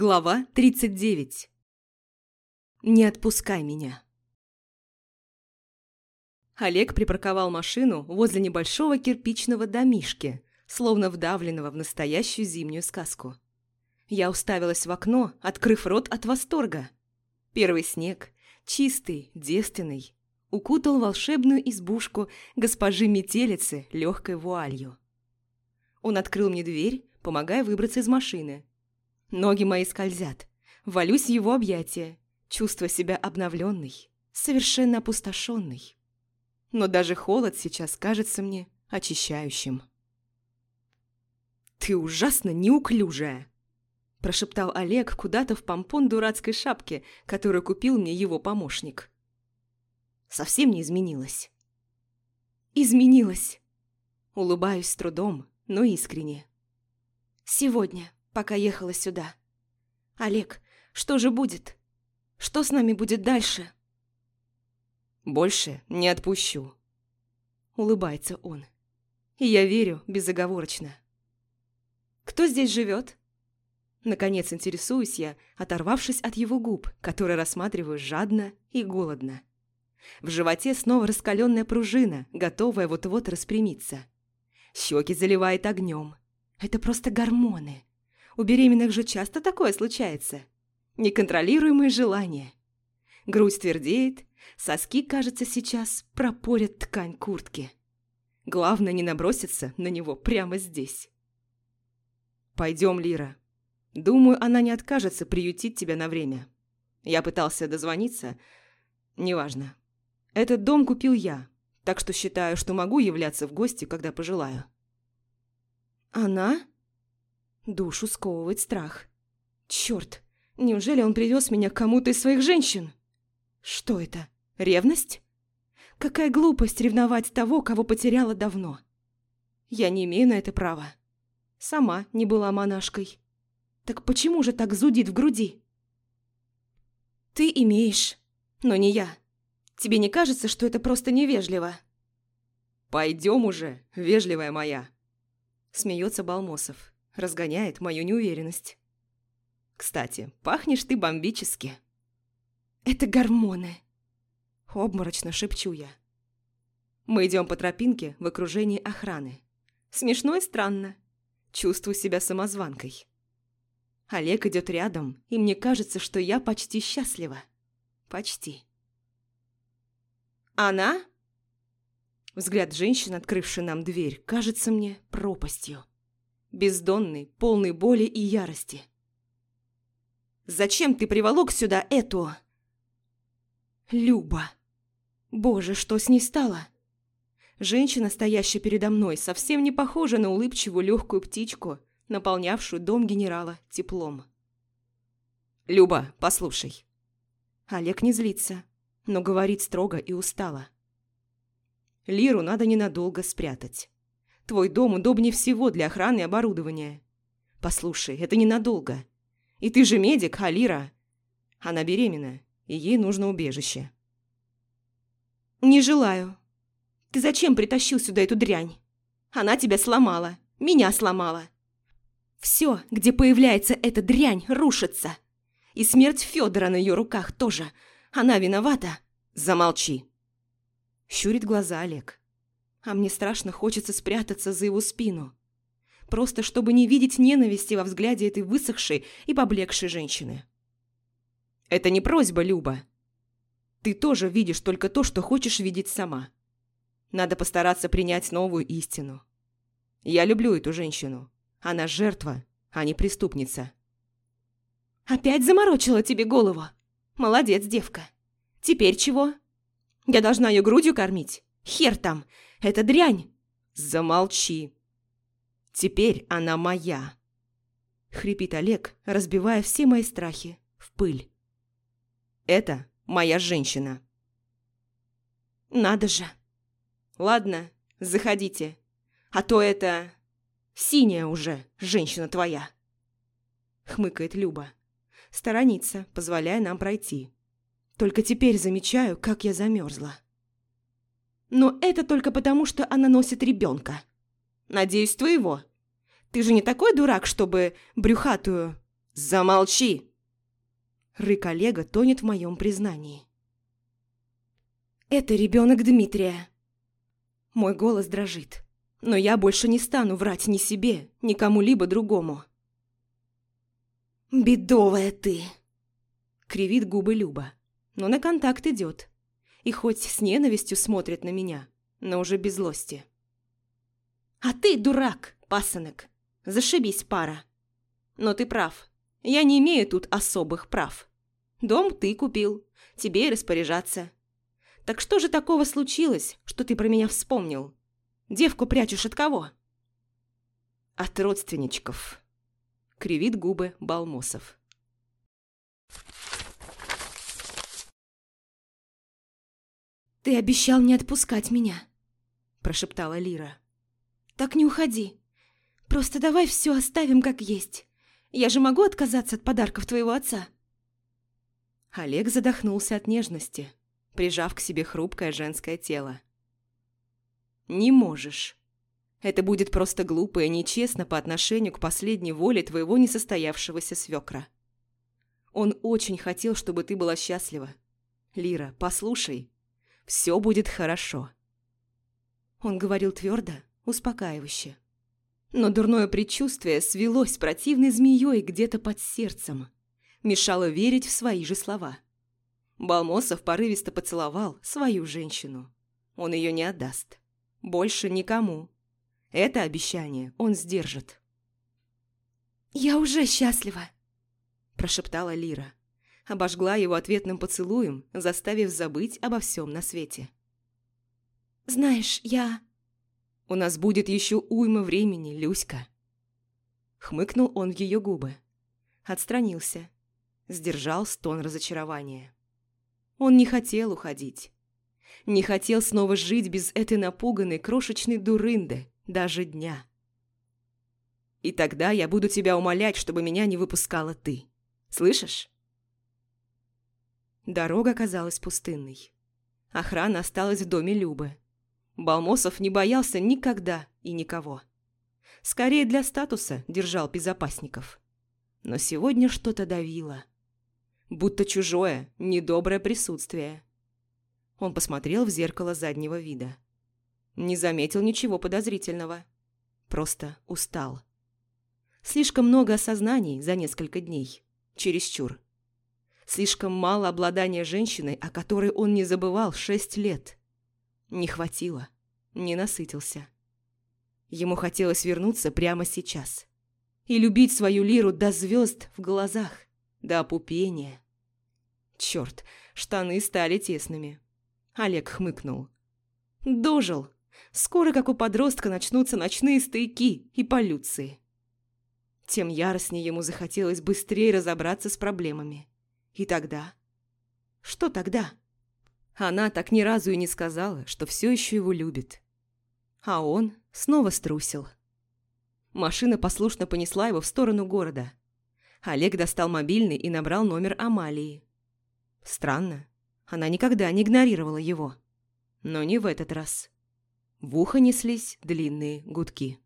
Глава 39 Не отпускай меня. Олег припарковал машину возле небольшого кирпичного домишки, словно вдавленного в настоящую зимнюю сказку. Я уставилась в окно, открыв рот от восторга. Первый снег, чистый, девственный, укутал волшебную избушку госпожи Метелицы легкой вуалью. Он открыл мне дверь, помогая выбраться из машины. Ноги мои скользят. Валюсь в его объятия, чувствуя себя обновленной, совершенно опустошенной. Но даже холод сейчас кажется мне очищающим. «Ты ужасно неуклюжая!» Прошептал Олег куда-то в помпон дурацкой шапки, которую купил мне его помощник. Совсем не изменилась. «Изменилась!» Улыбаюсь с трудом, но искренне. «Сегодня пока ехала сюда. Олег, что же будет? Что с нами будет дальше? Больше не отпущу. Улыбается он. И я верю безоговорочно. Кто здесь живет? Наконец интересуюсь я, оторвавшись от его губ, которые рассматриваю жадно и голодно. В животе снова раскаленная пружина, готовая вот-вот распрямиться. Щеки заливает огнем. Это просто гормоны. У беременных же часто такое случается. Неконтролируемые желания. Грудь твердеет, соски, кажется, сейчас пропорят ткань куртки. Главное не наброситься на него прямо здесь. «Пойдем, Лира. Думаю, она не откажется приютить тебя на время. Я пытался дозвониться. Неважно. Этот дом купил я, так что считаю, что могу являться в гости, когда пожелаю». «Она?» Душу сковывает страх. Черт, неужели он привез меня к кому-то из своих женщин? Что это? Ревность? Какая глупость ревновать того, кого потеряла давно. Я не имею на это права. Сама не была монашкой. Так почему же так зудит в груди? Ты имеешь, но не я. Тебе не кажется, что это просто невежливо? Пойдем уже, вежливая моя. Смеется Балмосов разгоняет мою неуверенность. Кстати, пахнешь ты бомбически. Это гормоны. Обморочно шепчу я. Мы идем по тропинке в окружении охраны. Смешно и странно. Чувствую себя самозванкой. Олег идет рядом, и мне кажется, что я почти счастлива. Почти. Она? Взгляд женщины, открывшей нам дверь, кажется мне пропастью бездонный, полный боли и ярости. «Зачем ты приволок сюда эту...» «Люба! Боже, что с ней стало?» Женщина, стоящая передо мной, совсем не похожа на улыбчивую легкую птичку, наполнявшую дом генерала теплом. «Люба, послушай». Олег не злится, но говорит строго и устало. Лиру надо ненадолго спрятать. Твой дом удобнее всего для охраны и оборудования. Послушай, это ненадолго. И ты же медик, Алира. Она беременна, и ей нужно убежище. Не желаю. Ты зачем притащил сюда эту дрянь? Она тебя сломала, меня сломала. Все, где появляется эта дрянь, рушится. И смерть Федора на ее руках тоже. Она виновата. Замолчи. Щурит глаза Олег а мне страшно хочется спрятаться за его спину. Просто чтобы не видеть ненависти во взгляде этой высохшей и поблекшей женщины. Это не просьба, Люба. Ты тоже видишь только то, что хочешь видеть сама. Надо постараться принять новую истину. Я люблю эту женщину. Она жертва, а не преступница. Опять заморочила тебе голову? Молодец, девка. Теперь чего? Я должна ее грудью кормить? Хер там, это дрянь!» «Замолчи! Теперь она моя!» Хрипит Олег, разбивая все мои страхи в пыль. «Это моя женщина!» «Надо же!» «Ладно, заходите, а то это... синяя уже женщина твоя!» Хмыкает Люба. Сторонится, позволяя нам пройти. Только теперь замечаю, как я замерзла. Но это только потому, что она носит ребенка. Надеюсь, твоего. Ты же не такой дурак, чтобы брюхатую Замолчи!» Рык Олега тонет в моем признании. «Это ребенок Дмитрия». Мой голос дрожит, но я больше не стану врать ни себе, ни кому-либо другому. «Бедовая ты!» Кривит губы Люба, но на контакт идет. И хоть с ненавистью смотрит на меня, но уже без злости. «А ты дурак, пасынок! Зашибись, пара! Но ты прав, я не имею тут особых прав. Дом ты купил, тебе и распоряжаться. Так что же такого случилось, что ты про меня вспомнил? Девку прячешь от кого?» «От родственничков», — кривит губы Балмосов. «Ты обещал не отпускать меня», – прошептала Лира. «Так не уходи. Просто давай все оставим как есть. Я же могу отказаться от подарков твоего отца?» Олег задохнулся от нежности, прижав к себе хрупкое женское тело. «Не можешь. Это будет просто глупо и нечестно по отношению к последней воле твоего несостоявшегося свекра. Он очень хотел, чтобы ты была счастлива. Лира, послушай, все будет хорошо». Он говорил твердо, успокаивающе. Но дурное предчувствие свелось противной змеей где-то под сердцем. Мешало верить в свои же слова. Балмосов порывисто поцеловал свою женщину. Он ее не отдаст. Больше никому. Это обещание он сдержит. «Я уже счастлива», – прошептала Лира обожгла его ответным поцелуем, заставив забыть обо всем на свете. «Знаешь, я...» «У нас будет еще уйма времени, Люська!» Хмыкнул он в ее губы. Отстранился. Сдержал стон разочарования. Он не хотел уходить. Не хотел снова жить без этой напуганной крошечной дурынды, даже дня. И тогда я буду тебя умолять, чтобы меня не выпускала ты. Слышишь? Дорога казалась пустынной. Охрана осталась в доме Любы. Балмосов не боялся никогда и никого. Скорее для статуса держал безопасников. Но сегодня что-то давило. Будто чужое, недоброе присутствие. Он посмотрел в зеркало заднего вида. Не заметил ничего подозрительного. Просто устал. Слишком много осознаний за несколько дней. Чересчур. Слишком мало обладания женщиной, о которой он не забывал шесть лет. Не хватило, не насытился. Ему хотелось вернуться прямо сейчас. И любить свою лиру до звезд в глазах, до опупения. Черт, штаны стали тесными. Олег хмыкнул. Дожил. Скоро, как у подростка, начнутся ночные стойки и полюции. Тем яростнее ему захотелось быстрее разобраться с проблемами. И тогда? Что тогда? Она так ни разу и не сказала, что все еще его любит. А он снова струсил. Машина послушно понесла его в сторону города. Олег достал мобильный и набрал номер Амалии. Странно, она никогда не игнорировала его. Но не в этот раз. В ухо неслись длинные гудки.